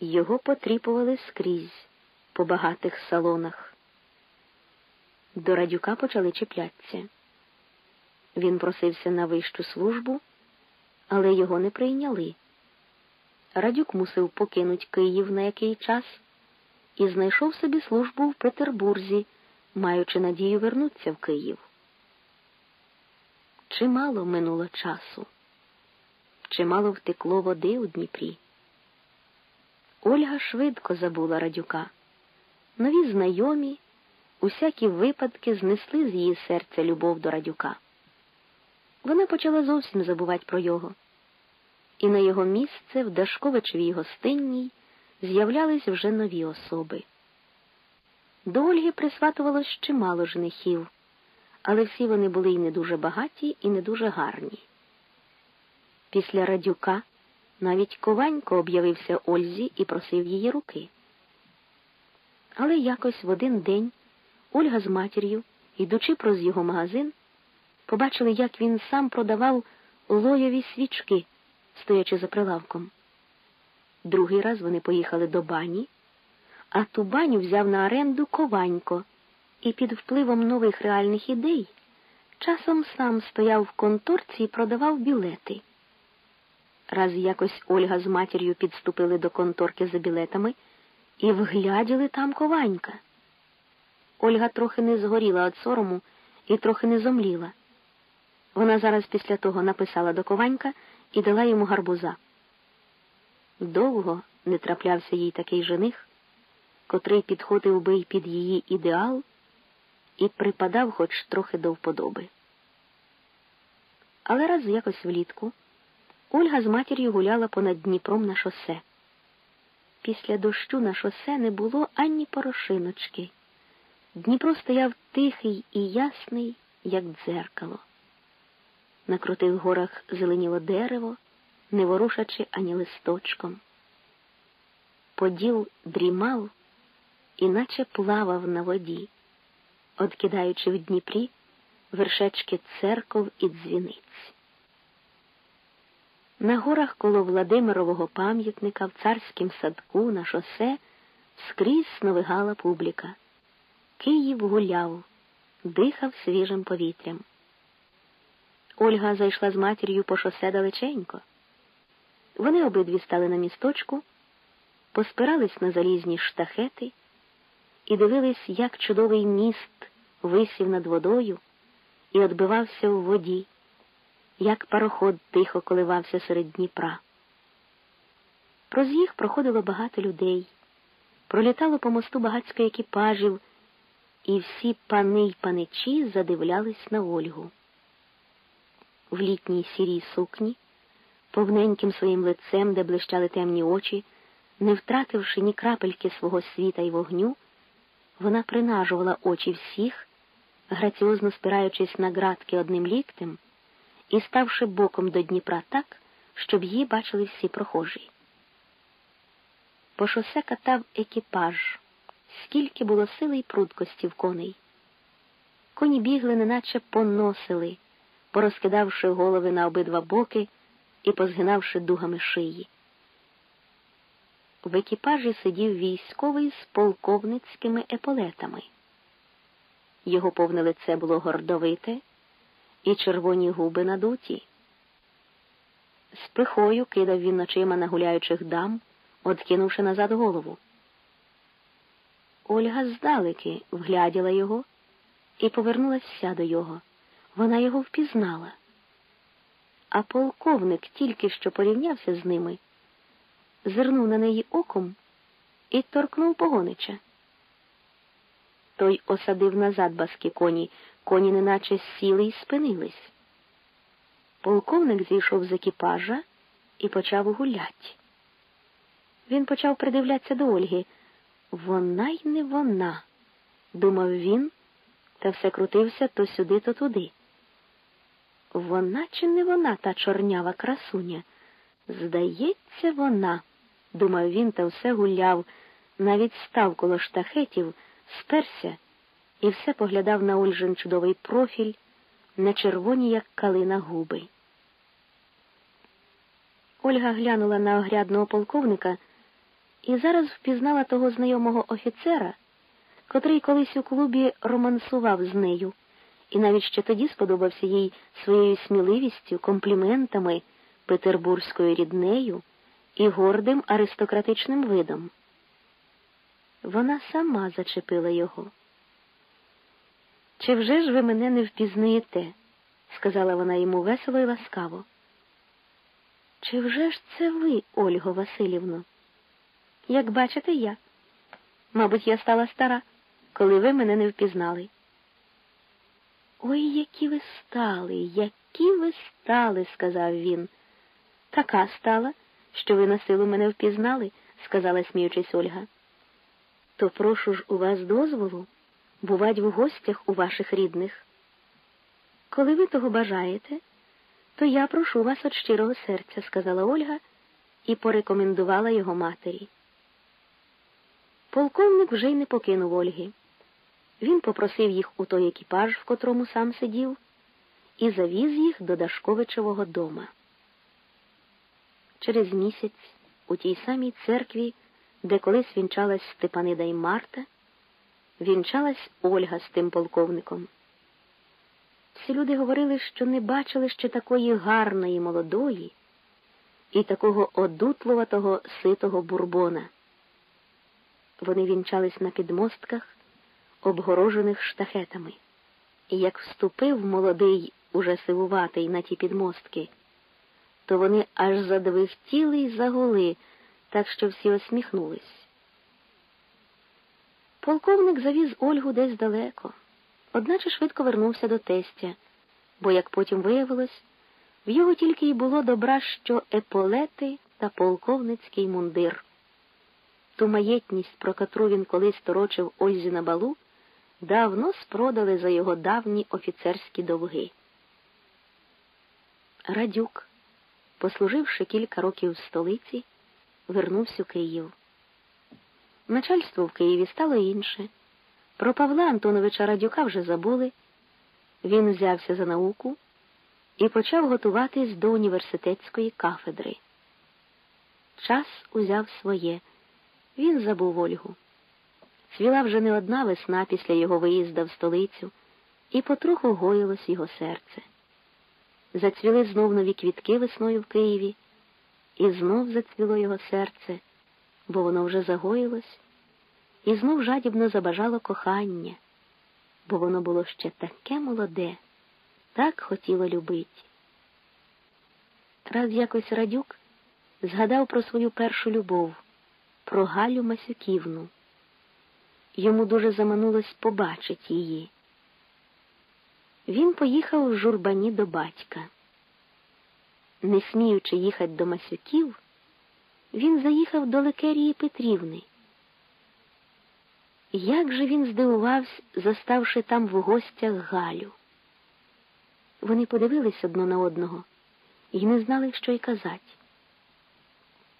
Його потріпували скрізь по багатих салонах. До радюка почали чіплятися. Він просився на вищу службу, але його не прийняли. Радюк мусив покинути Київ на який час і знайшов собі службу в Петербурзі, маючи надію вернутися в Київ. Чимало минуло часу, чимало втекло води у Дніпрі. Ольга швидко забула радюка. Нові знайомі, усякі випадки знесли з її серця любов до радюка. Вона почала зовсім забувати про його, і на його місце в Дашковичевій гостинній з'являлись вже нові особи. До Ольги присватувалось чимало женихів, але всі вони були і не дуже багаті, і не дуже гарні. Після радюка навіть Кованько об'явився Ользі і просив її руки. Але якось в один день Ольга з матір'ю, йдучи проз його магазин, побачили, як він сам продавав лойові свічки, стоячи за прилавком. Другий раз вони поїхали до бані, а ту баню взяв на оренду Кованько і під впливом нових реальних ідей часом сам стояв в конторці і продавав білети. Раз якось Ольга з матір'ю підступили до конторки за білетами і вгляділи там Кованька. Ольга трохи не згоріла від сорому і трохи не зомліла. Вона зараз після того написала до Кованька і дала йому гарбуза. Довго не траплявся їй такий жених, котрий підходив би й під її ідеал і припадав хоч трохи до вподоби. Але раз якось влітку Ольга з матір'ю гуляла понад Дніпром на шосе. Після дощу на шосе не було ані порошиночки. Дніпро стояв тихий і ясний, як дзеркало. На крутих горах зеленіло дерево, не ворушачи ані листочком. Поділ дрімав, іначе плавав на воді, откидаючи в Дніпрі вершечки церков і дзвіниць. На горах коло Владимирового пам'ятника в царськім садку на шосе скрізь сновигала публіка. Київ гуляв, дихав свіжим повітрям. Ольга зайшла з матір'ю по шосе далеченько. Вони обидві стали на місточку, поспирались на залізні штахети і дивились, як чудовий міст висів над водою і відбивався в воді як пароход тихо коливався серед Дніпра. Проз їх проходило багато людей, пролітало по мосту багатсько екіпажів, і всі пани й паничі задивлялись на Ольгу. В літній сірій сукні, повненьким своїм лицем, де блищали темні очі, не втративши ні крапельки свого світа й вогню, вона принажувала очі всіх, граціозно спираючись на градки одним ліктем і ставши боком до Дніпра так, щоб її бачили всі прохожі. По шосе катав екіпаж, скільки було сили й прудкості в коней. Коні бігли, неначе поносили, порозкидавши голови на обидва боки і позгинавши дугами шиї. В екіпажі сидів військовий з полковницькими еполетами. Його повне лице було гордовите, і червоні губи надуті. З пихою кидав він очима на гуляючих дам, откинувши назад голову. Ольга здалеки вгляділа його і повернулася до його. Вона його впізнала. А полковник тільки що порівнявся з ними, зирнув на неї оком і торкнув погонича. Той осадив назад баски коні, коні неначе сіли й спинились. Полковник зійшов з екіпажа і почав гулять. Він почав придивлятися до Ольги. Вона й не вона, думав він, та все крутився то сюди, то туди. Вона чи не вона, та чорнява красуня? Здається, вона, думав він, та все гуляв, навіть став коло штахетів, сперся і все поглядав на Ольжин чудовий профіль, на червоні, як калина губи. Ольга глянула на огрядного полковника і зараз впізнала того знайомого офіцера, котрий колись у клубі романсував з нею, і навіть ще тоді сподобався їй своєю сміливістю, компліментами, петербурзькою ріднею і гордим аристократичним видом. Вона сама зачепила його. Чи вже ж ви мене не впізнаєте? сказала вона йому весело і ласкаво. Чи вже ж це ви, Ольго Васильівно? Як бачите, я. Мабуть, я стала стара, коли ви мене не впізнали. Ой, які ви стали, які ви стали, сказав він. Така стала, що ви на силу мене впізнали, сказала, сміючись Ольга. То прошу ж у вас дозволу бувать в гостях у ваших рідних. Коли ви того бажаєте, то я прошу вас від щирого серця, сказала Ольга і порекомендувала його матері. Полковник вже й не покинув Ольги. Він попросив їх у той екіпаж, в котрому сам сидів, і завіз їх до Дашковичевого дома. Через місяць у тій самій церкві, де колись вінчалась Степанида і Марта, вінчалась Ольга з тим полковником. Всі люди говорили, що не бачили ще такої гарної молодої і такого одутлуватого ситого бурбона. Вони вінчались на підмостках, обгорожених штахетами. І як вступив молодий, уже сивуватий на ті підмостки, то вони аж задвихтіли й загули, так що всі осміхнулись. Полковник завіз Ольгу десь далеко, одначе швидко вернувся до тестя, бо, як потім виявилось, в його тільки й було добра, що еполети та полковницький мундир. Ту маєтність, про котру він колись торочив Ользі на балу, давно спродали за його давні офіцерські довги. Радюк, послуживши кілька років в столиці, вернувся у Київ. Начальство в Києві стало інше. Про Павла Антоновича Радюка вже забули. Він взявся за науку і почав готуватись до університетської кафедри. Час узяв своє. Він забув Ольгу. Свіла вже не одна весна після його виїзда в столицю, і потроху гоїлось його серце. Зацвіли знов нові квітки весною в Києві, і знов зацвіло його серце, бо воно вже загоїлось, і знов жадібно забажало кохання, бо воно було ще таке молоде, так хотіло любить. Раз якось Радюк згадав про свою першу любов про Галю Масюківну. Йому дуже заманулось побачити її. Він поїхав в журбані до батька. Не сміючи їхати до Масюків, він заїхав до Лекерії Петрівни. Як же він здивувався, заставши там в гостях Галю. Вони подивились одно на одного і не знали, що й казати.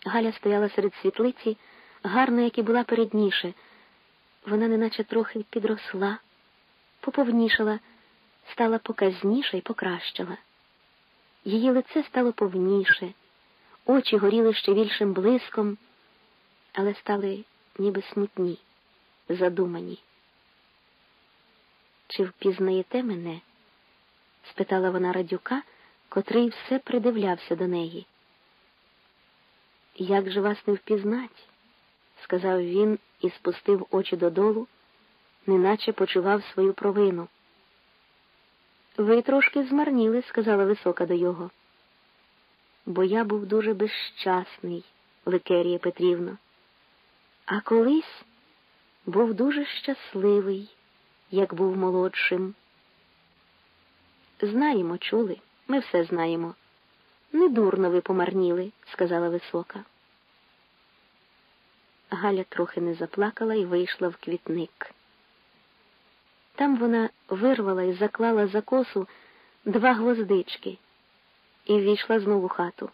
Галя стояла серед світлиці гарна, як і була передніше. Вона неначе трохи підросла, поповнішала, стала показніша і покращила. Її лице стало повніше, очі горіли ще більшим блиском, але стали ніби смутні, задумані. Чи впізнаєте мене? спитала вона радюка, котрий все придивлявся до неї. Як же вас не впізнать? сказав він і спустив очі додолу, неначе почував свою провину. Ви трошки змарніли, сказала висока до його. Бо я був дуже безщасний, Ликерія Петрівна, а колись був дуже щасливий, як був молодшим. Знаємо, чули, ми все знаємо. Недурно ви помарніли, сказала висока. Галя трохи не заплакала і вийшла в квітник. Там вона вирвала і заклала за косу два гвоздички і ввійшла знову в хату.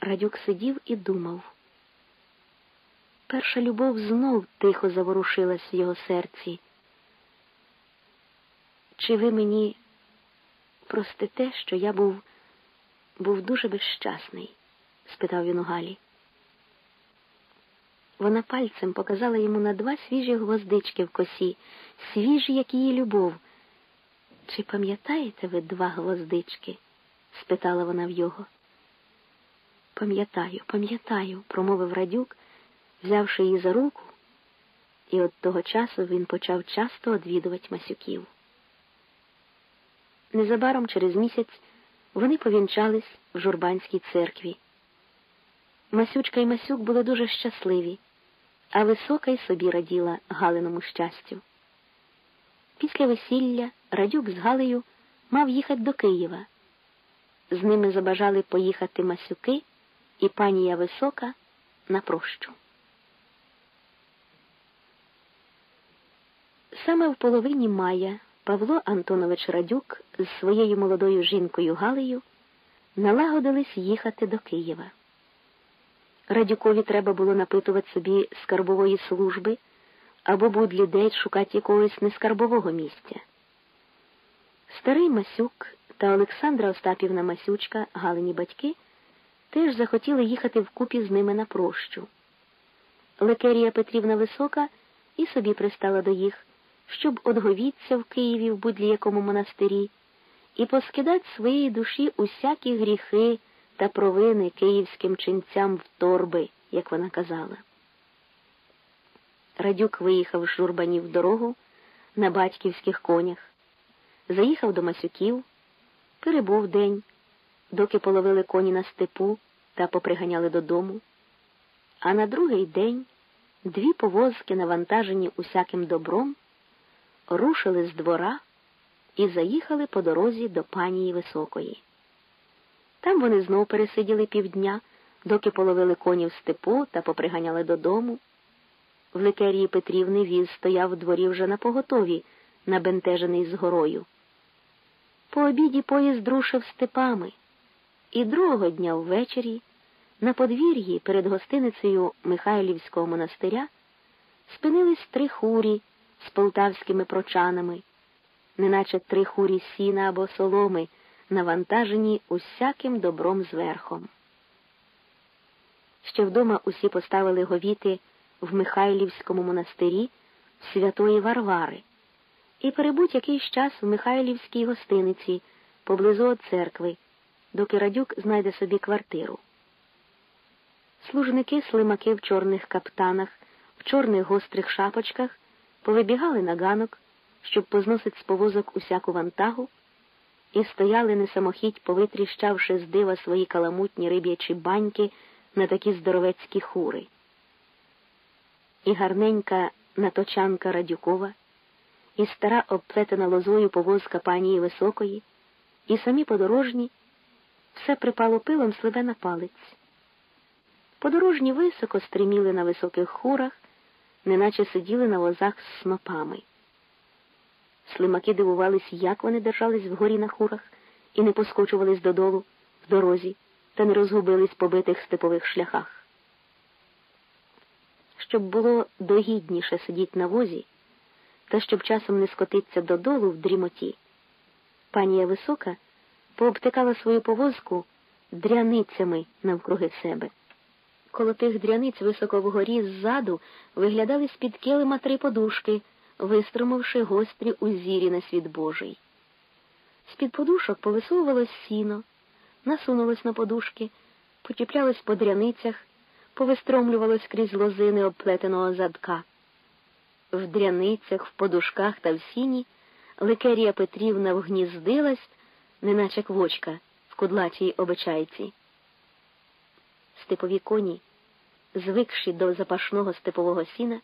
Радюк сидів і думав. Перша любов знов тихо заворушилась в його серці. Чи ви мені простите, що я був був дуже безщасний? спитав він у Галі. Вона пальцем показала йому на два свіжі гвоздички в косі, свіжі, як її любов. Чи пам'ятаєте ви два гвоздички? спитала вона в його. Пам'ятаю, пам'ятаю, промовив радюк, взявши її за руку, і от того часу він почав часто одвідувати Масюків. Незабаром через місяць вони повінчались в журбанській церкві. Масючка і Масюк були дуже щасливі, а висока й собі раділа Галиному щастю. Після весілля Радюк з Галею мав їхати до Києва. З ними забажали поїхати Масюки і панія Висока на прощу. Саме в половині мая Павло Антонович Радюк з своєю молодою жінкою Галею налагодились їхати до Києва. Радюкові треба було напитувати собі скарбової служби або будь людей шукати якогось нескарбового місця. Старий Масюк та Олександра Остапівна Масючка, Галині батьки, теж захотіли їхати вкупі з ними на прощу. Лекерія Петрівна Висока і собі пристала до їх, щоб одговіться в Києві в будь якому монастирі і поскидать своєї душі усякі гріхи та провини київським ченцям в торби, як вона казала. Радюк виїхав з журбанів дорогу на батьківських конях, заїхав до Масюків, перебув день, доки половили коні на степу та поприганяли додому. А на другий день дві повозки, навантажені усяким добром, рушили з двора і заїхали по дорозі до панії Високої. Там вони знов пересиділи півдня, доки половили коні в степу та поприганяли додому. В ликерії Петрівни віз стояв у дворі вже на поготові, набентежений з горою. По обіді поїзд рушив степами, і другого дня ввечері на подвір'ї перед гостиницею Михайлівського монастиря спинились три хурі з полтавськими прочанами, неначе три хурі сіна або соломи, навантажені усяким добром зверхом. Ще вдома усі поставили говіти в Михайлівському монастирі святої Варвари і перебудь якийсь час в Михайлівській гостиниці поблизу від церкви, доки Радюк знайде собі квартиру. Служники слимаки в чорних каптанах, в чорних гострих шапочках повибігали на ганок, щоб позносить з повозок усяку вантагу, і стояли несамохідь, повитріщавши з дива свої каламутні риб'ячі баньки на такі здоровецькі хури і гарненька наточанка Радюкова, і стара обплетена лозою повозка панії Високої, і самі подорожні, все припало пилом сливе на палець. Подорожні високо стриміли на високих хурах, неначе сиділи на возах з снопами. Слимаки дивувались, як вони держались вгорі на хурах і не поскочувались додолу в дорозі та не розгубились по битих степових шляхах щоб було догідніше сидіти на возі, та щоб часом не скотитися додолу в дрімоті. Панія висока пообтикала свою повозку дряницями навкруги себе. Коло тих дряниць високо вгорі ззаду виглядали з-під килима три подушки, вистромивши гострі узірі на світ Божий. З-під подушок повисовувалось сіно, насунулось на подушки, почіплялось по дряницях повистромлювалось крізь лозини обплетеного задка. В дряницях, в подушках та в сіні Ликерія Петрівна вгніздилась, неначе квочка в кудлатій обичайці. Степові коні, звикші до запашного степового сіна,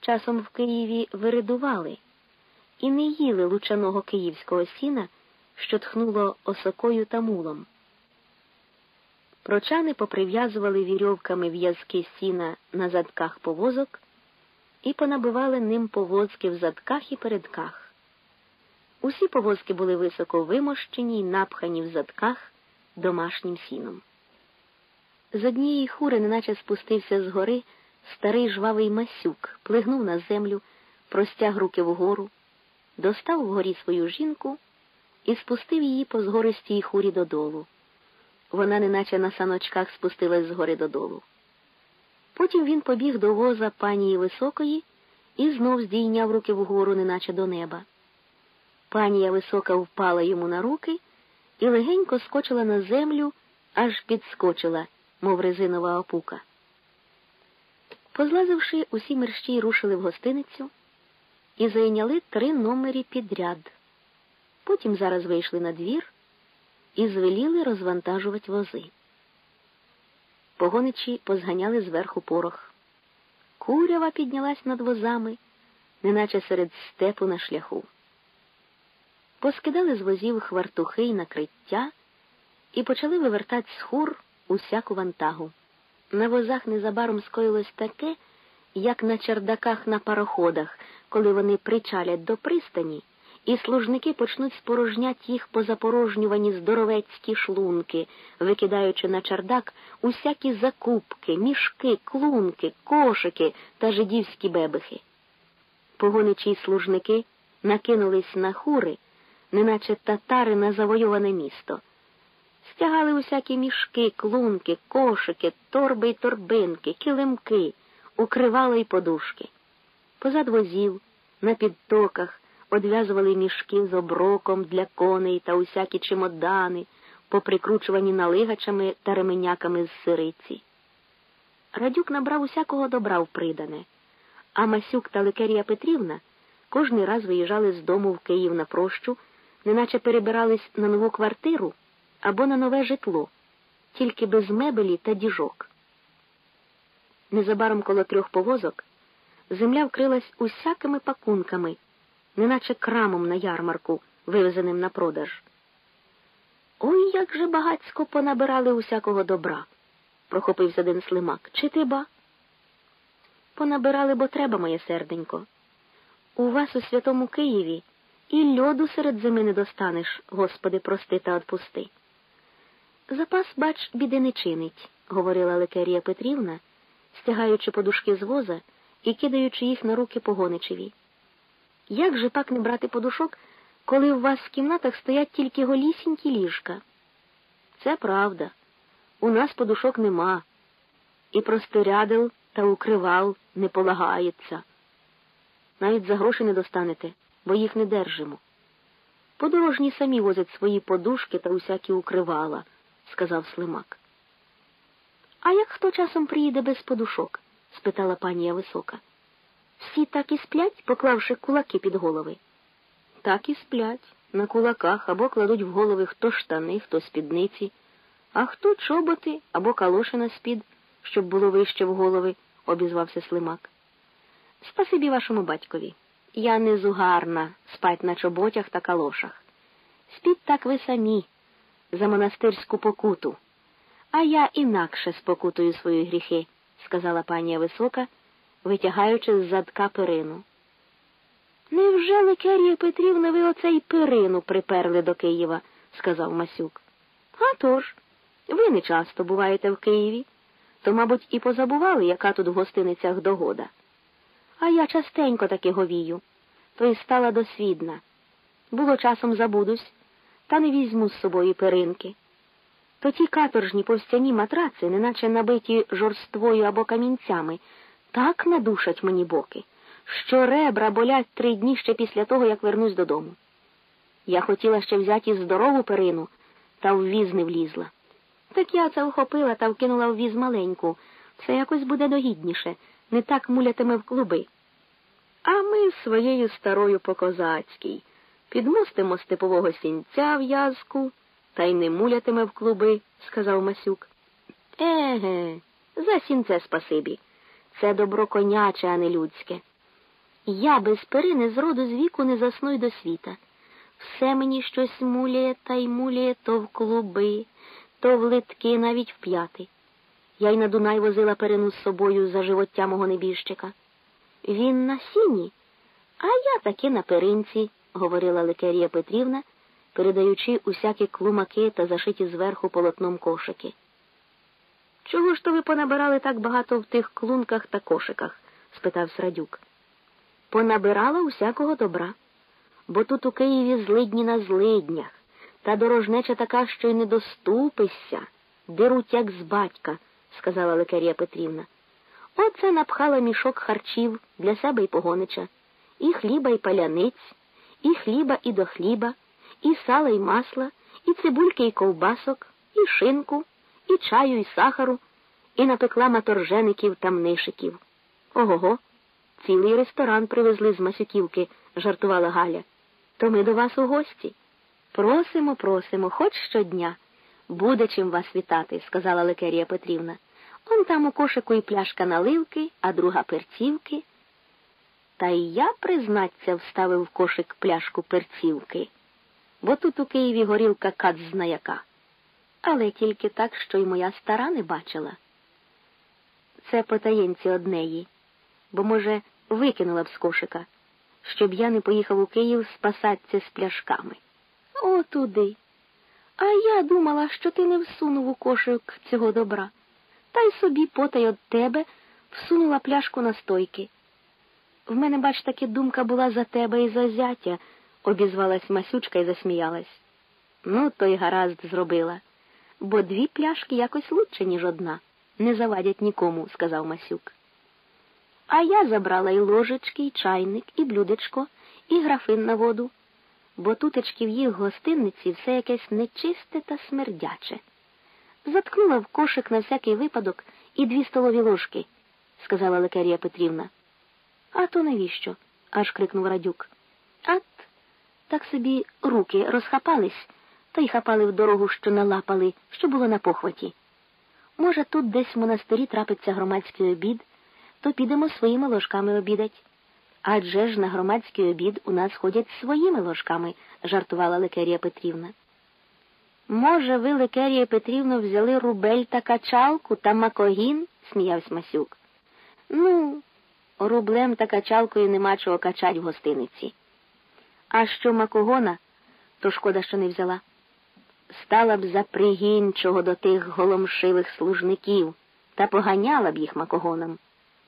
часом в Києві виридували і не їли лучаного київського сіна, що тхнуло осокою та мулом. Прочани поприв'язували вірьовками в'язки сіна на задках повозок і понабивали ним повозки в задках і передках. Усі повозки були високо вимощені й напхані в задках домашнім сіном. З однієї хури, неначе спустився з гори, старий жвавий масюк, плигнув на землю, простяг руки вгору, достав вгорі свою жінку і спустив її по згористій хурі додолу. Вона неначе на саночках спустилась згори додолу. Потім він побіг до воза панії Високої і знов здійняв руки вгору, неначе до неба. Панія Висока впала йому на руки і легенько скочила на землю, аж підскочила, мов резинова опука. Позлазивши, усі мерщій рушили в гостиницю і зайняли три номері підряд. Потім зараз вийшли на двір і звеліли розвантажувати вози. Погоничі позганяли зверху порох. Курява піднялась над возами, неначе серед степу на шляху. Поскидали з возів хвартухи й накриття і почали вивертати з хур усяку вантагу. На возах незабаром скоїлось таке, як на чердаках на пароходах, коли вони причалять до пристані, і служники почнуть спорожнять їх по запорожнювані здоровецькі шлунки, викидаючи на чардак усякі закупки, мішки, клунки, кошики та жидівські бебихи. Погоничі служники накинулись на хури, неначе татари на завойоване місто. Стягали усякі мішки, клунки, кошики, торби й торбинки, килимки, укривали й подушки. Позад возів, на підтоках, одв'язували мішки з оброком для коней та усякі чемодани, поприкручувані налигачами та ременяками з сириці. Радюк набрав усякого добра в придане, а Масюк та Ликерія Петрівна кожний раз виїжджали з дому в Київ на прощу, неначе перебирались на нову квартиру або на нове житло, тільки без мебелі та діжок. Незабаром коло трьох повозок земля вкрилась усякими пакунками неначе крамом на ярмарку, вивезеним на продаж. Ой, як же багацько понабирали усякого добра, прохопився один слимак. Чи ти ба? Понабирали, бо треба, моє серденько. У вас у святому Києві і льоду серед зими не достанеш, Господи, прости та отпусти. Запас, бач, біди не чинить, говорила Лекерія Петрівна, стягаючи подушки з воза і кидаючи їх на руки погоничеві. Як же пак не брати подушок, коли у вас в кімнатах стоять тільки голісінькі ліжка? Це правда. У нас подушок нема, і простирядил та укривал не полагається. Навіть за гроші не достанете, бо їх не держимо. Подорожні самі возять свої подушки та усякі укривала, сказав Слимак. А як хто часом приїде без подушок? спитала панія висока. Всі так і сплять, поклавши кулаки під голови. Так і сплять, на кулаках або кладуть в голови хто штани, хто спідниці, а хто чоботи або калоши на спід, щоб було вище в голови, обізвався Слимак. Спасибі вашому батькові. Я не зугарна спать на чоботях та калошах. Спіть так ви самі, за монастирську покуту. А я інакше спокутую свої гріхи, сказала панія висока витягаючи з задка перину. Невже Ликерія Петрівна ви оцей перину приперли до Києва? сказав Масюк. «А тож, ви не часто буваєте в Києві, то, мабуть, і позабували, яка тут в гостиницях догода. А я частенько таки говію, то й стала досвідна. Було часом забудусь, та не візьму з собою перинки. То ті каторжні повстяні матраци, неначе набиті жорствою або камінцями, так надушать мені боки, що ребра болять три дні ще після того, як вернусь додому. Я хотіла ще взяти здорову перину, та в віз не влізла. Так я це вхопила та вкинула в віз маленьку. Це якось буде догідніше, не так мулятиме в клуби. А ми своєю старою по козацькій підмостимо степового сінця в язку та й не мулятиме в клуби, сказав Масюк. Еге, за сінце спасибі. Це добро коняче, а не людське. Я без перини з роду з віку не засну й до світа. Все мені щось муляє та й муляє то в клуби, то в литки, навіть в п'яти. Я й на Дунай возила перину з собою за живоття мого небіжчика. Він на сіні, а я таки на перинці, говорила Ликерія Петрівна, передаючи усякі клумаки та зашиті зверху полотном кошики. Чого ж то ви понабирали так багато в тих клунках та кошиках? спитав Срадюк. Понабирала усякого добра, бо тут у Києві злидні на злиднях, та дорожнеча така, що й не доступишся, деруть, як з батька, сказала Ликарія Петрівна. Оце напхала мішок харчів для себе й погонича, і хліба, і паляниць, і хліба, і до хліба, і сала, і масла, і цибульки, і ковбасок, і шинку, і чаю, і сахару, і напекла маторжеників та мнишиків. Ого, го цілий ресторан привезли з Масюківки, жартувала Галя. То ми до вас у гості. Просимо, просимо, хоч щодня. Буде чим вас вітати, сказала Лекерія Петрівна. Он там у кошику і пляшка наливки, а друга перцівки. Та й я, признаться, вставив в кошик пляшку перцівки, бо тут у Києві горілка кат знаяка. Але тільки так, що й моя стара не бачила. Це потаєнці однеї, бо, може, викинула б з кошика, щоб я не поїхав у Київ спасатися з пляшками. О, туди. А я думала, що ти не всунув у кошик цього добра, та й собі потай от тебе всунула пляшку на стойки. В мене, бач, таки думка була за тебе і за зятя, обізвалась Масючка і засміялась. Ну, то й гаразд зробила, бо дві пляшки якось лучше, ніж одна. Не завадять нікому, сказав Масюк. А я забрала і ложечки, і чайник, і блюдечко, і графин на воду, бо тутечки в їх гостинниці все якесь нечисте та смердяче. Заткнула в кошик на всякий випадок і дві столові ложки, сказала Лекарія Петрівна. А то навіщо? аж крикнув Радюк. От, так собі руки розхапались, та й хапали в дорогу, що налапали, що було на похваті. Може, тут десь в монастирі трапиться громадський обід, то підемо своїми ложками обідать. Адже ж на громадський обід у нас ходять своїми ложками, жартувала Лекерія Петрівна. Може, ви, Лекерія Петрівна, взяли рубель та качалку та макогін? сміявся Масюк. Ну, рублем та качалкою нема чого качать в гостиниці. А що макогона, то шкода, що не взяла. Стала б за пригінчого до тих голомшивих служників та поганяла б їх макогоном.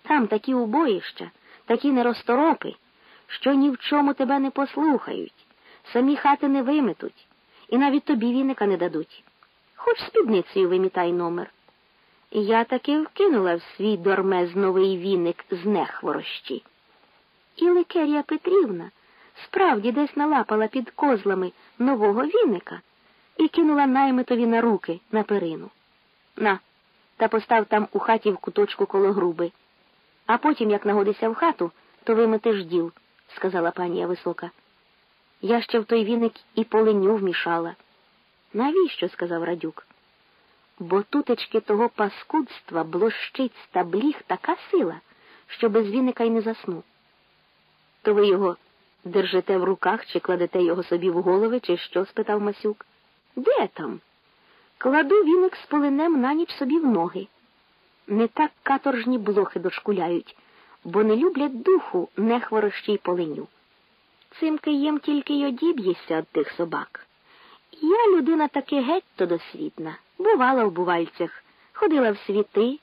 Там такі убоїща, такі неросторопи, що ні в чому тебе не послухають, самі хати не виметуть, і навіть тобі віника не дадуть. Хоч спідницею вимітай номер. Я таки вкинула в свій дормез новий віник з нехворощі. І Ликерія Петрівна справді десь налапала під козлами нового віника і кинула наймитові на руки на перину. На, та постав там у хаті в куточку коло груби. А потім, як нагодися в хату, то виметиш діл, сказала панія висока. Я ще в той віник і поленю вмішала. Навіщо? сказав Радюк. Бо тутечки того паскудства блощиць та бліг така сила, що без віника й не засну. То ви його держите в руках чи кладете його собі в голови, чи що? спитав Масюк. Де там? Кладу віник з полинем на ніч собі в ноги. Не так каторжні блохи дошкуляють, бо не люблять духу нехворощій полиню. Цим києм тільки й одіб'єшся від тих собак. Я людина таки геть то досвітна, бувала в бувальцях, ходила в світи,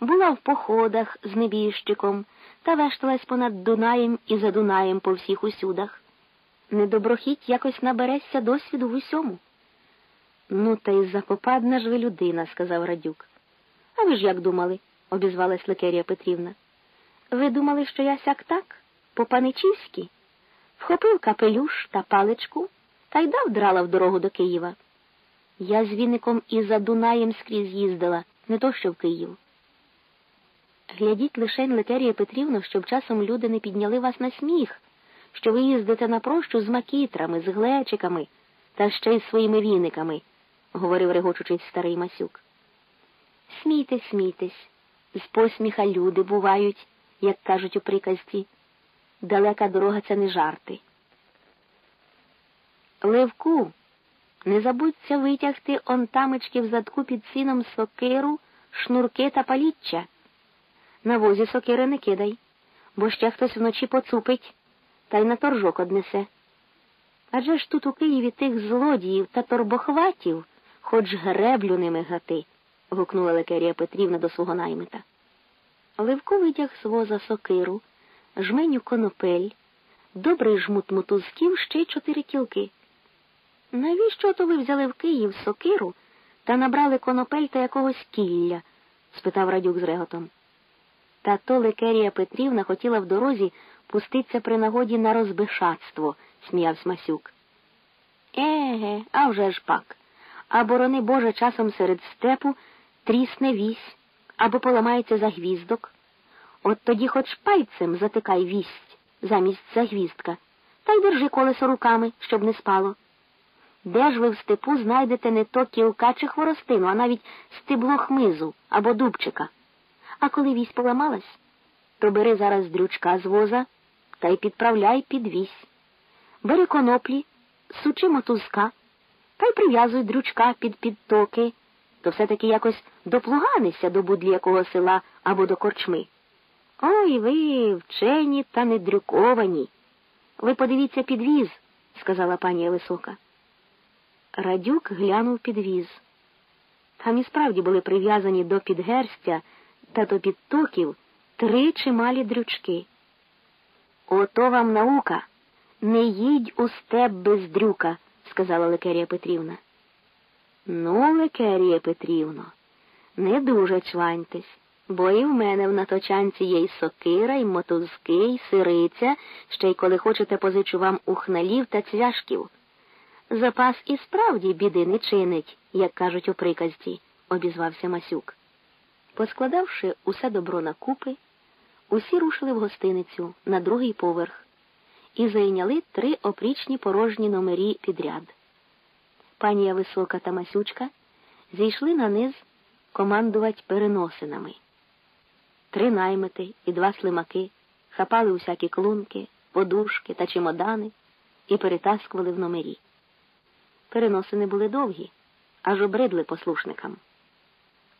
була в походах з небіжчиком та вешталась понад Дунаєм і за Дунаєм по всіх усюдах. Недоброхіть якось наберешся досвіду в усьому. Ну, та й запопадна ж ви людина, сказав Радюк. А ви ж як думали? обізвалась Ликерія Петрівна. Ви думали, що я сяк так, по паничівськи? Вхопив капелюш та паличку та й дав драла в дорогу до Києва. Я з віником і за Дунаєм скрізь їздила, не то що в Київ. Глядіть лишень Ликерія Петрівна, щоб часом люди не підняли вас на сміх, що ви їздите на прощу з макітрами, з глечиками та ще й своїми віниками, говорив регочучись старий Масюк. Смійтесь, смійтесь, з посміха люди бувають, як кажуть у приказці. Далека дорога це не жарти. Левку, не забудься витягти он тамечки в задку під сіном сокиру, шнурки та паліччя. На возі сокири не кидай, бо ще хтось вночі поцупить та й на торжок однесе. Адже ж тут у Києві тих злодіїв та торбохватів, хоч греблю ними гати, гукнула Лекерія Петрівна до свого наймита. Левко витяг з воза сокиру, жменю конопель, добрий жмут мотузків ще чотири кілки. Навіщо то ви взяли в Київ сокиру та набрали конопель та якогось кілля? спитав радюк з реготом. Та то Лекерія Петрівна хотіла в дорозі пуститься при нагоді на розбишатство, сміявся Масюк. Еге, а вже ж пак. А борони Боже часом серед степу трісне вісь або поламається загвіздок. От тоді хоч пальцем затикай вість замість загвіздка, та й держи колесо руками, щоб не спало. Де ж ви в степу знайдете не то кілка чи хворостину, а навіть стебло хмизу або дубчика. А коли вісь поламалась, то бери зараз дрючка з воза та й підправляй під вісь. Бери коноплі, сучи мотузка та й прив'язуй дрючка під підтоки, то все-таки якось доплуганися до будлякого села або до корчми. Ой ви, вчені та недрюковані. Ви подивіться підвіз, сказала пані Висока. Радюк глянув підвіз. Там і справді були прив'язані до підгерстя та до підтоків три чималі дрючки. Ото вам наука. Не їдь у степ без дрюка, сказала Лекерія Петрівна. Ну, Лекерія Петрівно, не дуже чваньтесь, бо і в мене в наточанці є й сокира, й мотузки, й сириця, ще й коли хочете позичу вам ухналів та цвяшків. Запас і справді біди не чинить, як кажуть у приказці, обізвався Масюк. Поскладавши усе добро на купи, усі рушили в гостиницю на другий поверх і зайняли три опрічні порожні номері підряд. Панія Висока та Масючка зійшли на низ командувати переносинами. Три наймити і два слимаки хапали усякі клунки, подушки та чемодани і перетаскували в номері. Переносини були довгі, аж обридли послушникам.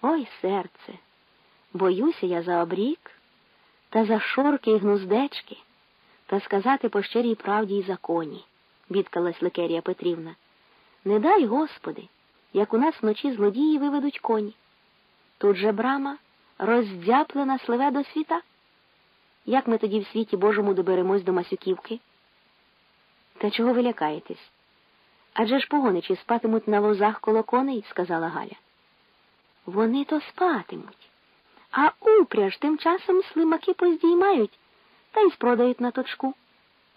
Ой, серце, боюся я за обрік та за шорки і гнуздечки, та сказати по щирій правді й законі, бідкалась Ликерія Петрівна. Не дай, Господи, як у нас вночі злодії виведуть коні. Тут же брама роздяплена сливе до світа. Як ми тоді в світі Божому доберемось до Масюківки? Та чого ви лякаєтесь? Адже ж погоничі спатимуть на возах коло коней, сказала Галя. Вони то спатимуть, а упряж тим часом слимаки поздіймають та й спродають на точку.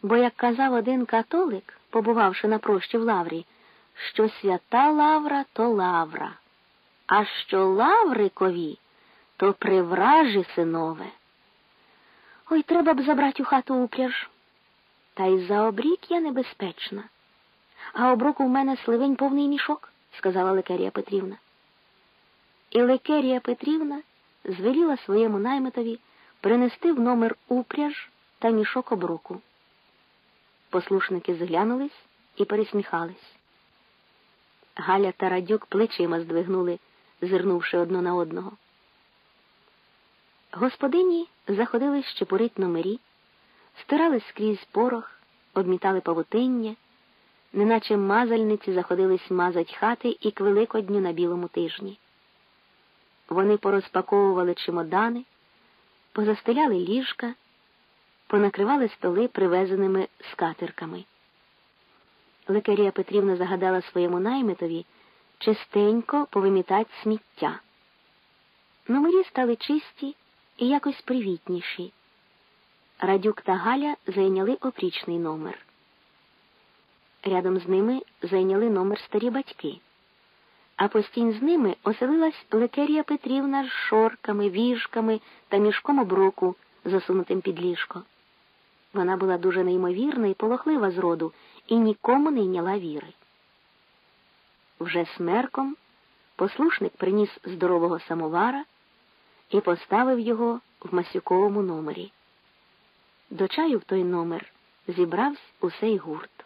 Бо, як казав один католик, побувавши на прощі в лаврі, що свята лавра то лавра, а що лаврикові, то привражі синове. Ой, треба б забрати у хату упряж. Та й за обрік я небезпечна. А оброку в мене сливень повний мішок, сказала Лекерія Петрівна. І Лекерія Петрівна звеліла своєму наймитові принести в номер упряж та мішок оброку. Послушники зглянулись і пересміхались. Галя та Радюк плечима здвигнули, зирнувши одно на одного. Господині заходили щепурить номері, стирали скрізь порох, обмітали павутиння, неначе мазальниці заходились мазать хати і к Великодню на білому тижні. Вони порозпаковували чемодани, позастеляли ліжка, понакривали столи привезеними скатерками. Лекарія Петрівна загадала своєму наймитові чистенько повимітати сміття. Номері стали чисті і якось привітніші. Радюк та Галя зайняли опрічний номер. Рядом з ними зайняли номер старі батьки, а постінь з ними оселилась Лекерія Петрівна з шорками, віжками та мішком оброку, засунутим під ліжко. Вона була дуже неймовірна і полохлива з роду і нікому не йняла віри. Вже смерком послушник приніс здорового самовара і поставив його в Масюковому номері. До чаю в той номер зібрався усей гурт.